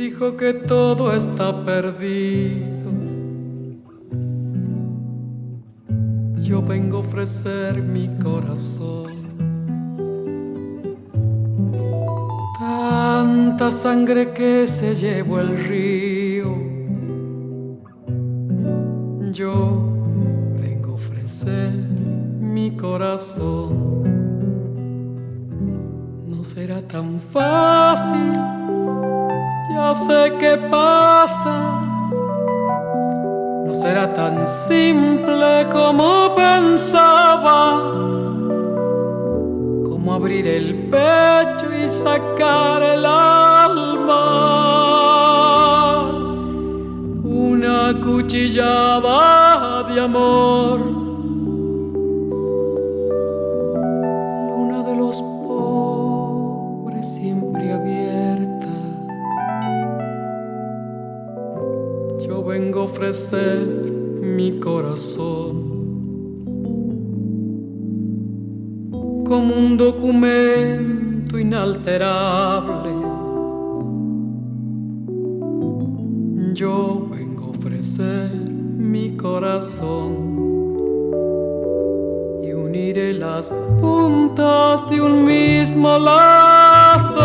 ¿Quién dijo que todo está perdido? Yo vengo a ofrecer mi corazón. Tanta sangre que se llevó el río. Yo vengo a ofrecer mi corazón. No será tan fácil ya sé qué pasa. No será tan simple como pensaba, como abrir el pecho y sacar el alma. Una cuchillada de amor mi corazón como un documento inalterable. Yo vengo a ofrecer mi corazón y uniré las puntas de un mismo lazo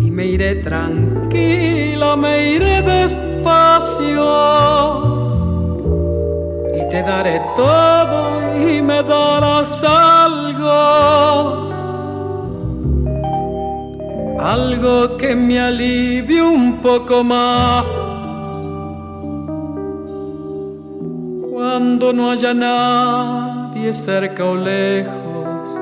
y me iré tranquila, me iré y te daré todo y me darás algo, algo que me alivie un poco más. Cuando no haya nadie cerca o lejos,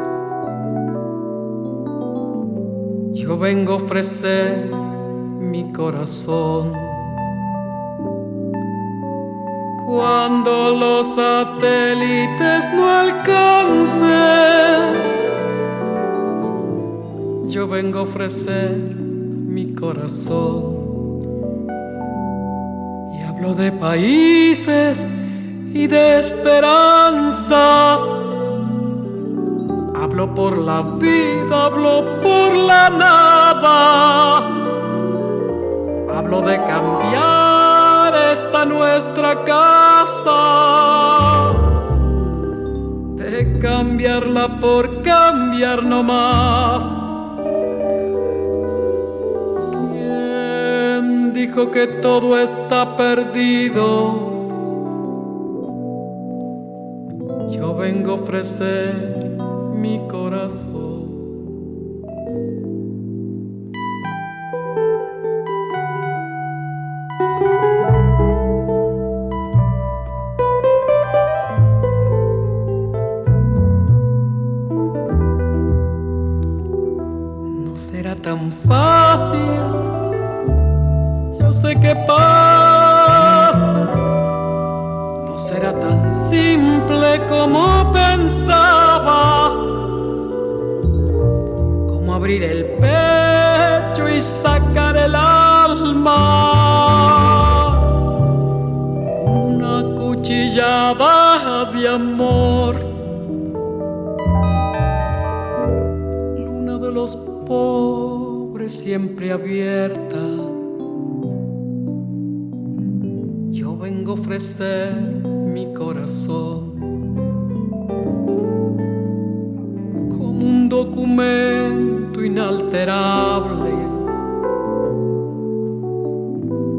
yo vengo a ofrecer mi corazón. Cuando los satélites no alcancen. Yo vengo a ofrecer mi corazón y hablo de países y de esperanzas. Hablo por la vida, hablo por la nada. Hablo de cambiar nuestra casa, de cambiarla por cambiar no más. ¿Quién dijo que todo está perdido? Yo vengo a ofrecer mi corazón. Qué pasa. No será tan simple como pensaba. Como abrir el pecho y sacar el alma. Una cuchillada de amor. Siempre abierta ofrecer mi corazón como un documento inalterable.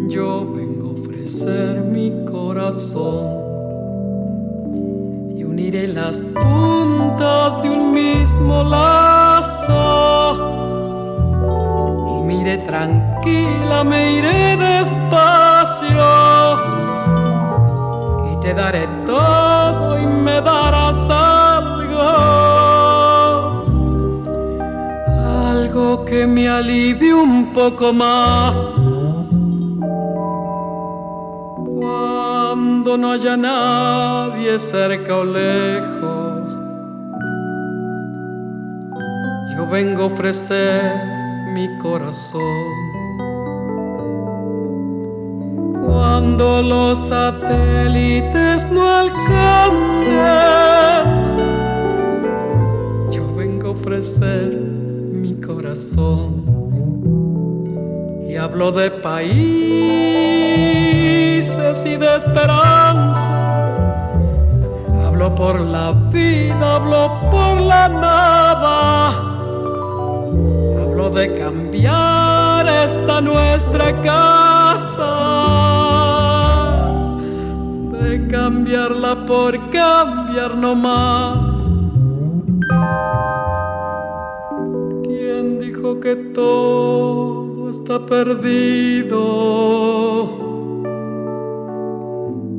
Yo vengo a ofrecer mi corazón y uniré las puntas de un mismo lazo. Y mire tranquila, me iré despacio te daré todo y me darás algo, algo que me alivie un poco más. Cuando no haya nadie cerca o lejos, yo vengo a ofrecer mi corazón cuando los satélites no alcancen. Yo vengo a ofrecer mi corazón y hablo de países y de esperanza. Hablo por la vida, hablo por la nada. De cambiar esta nuestra casa. De cambiarla por cambiar no más. ¿Quién dijo que todo está perdido.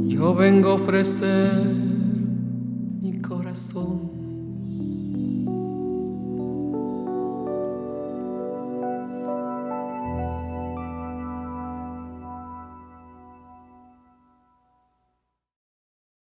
Yo vengo a ofrecer mi corazón.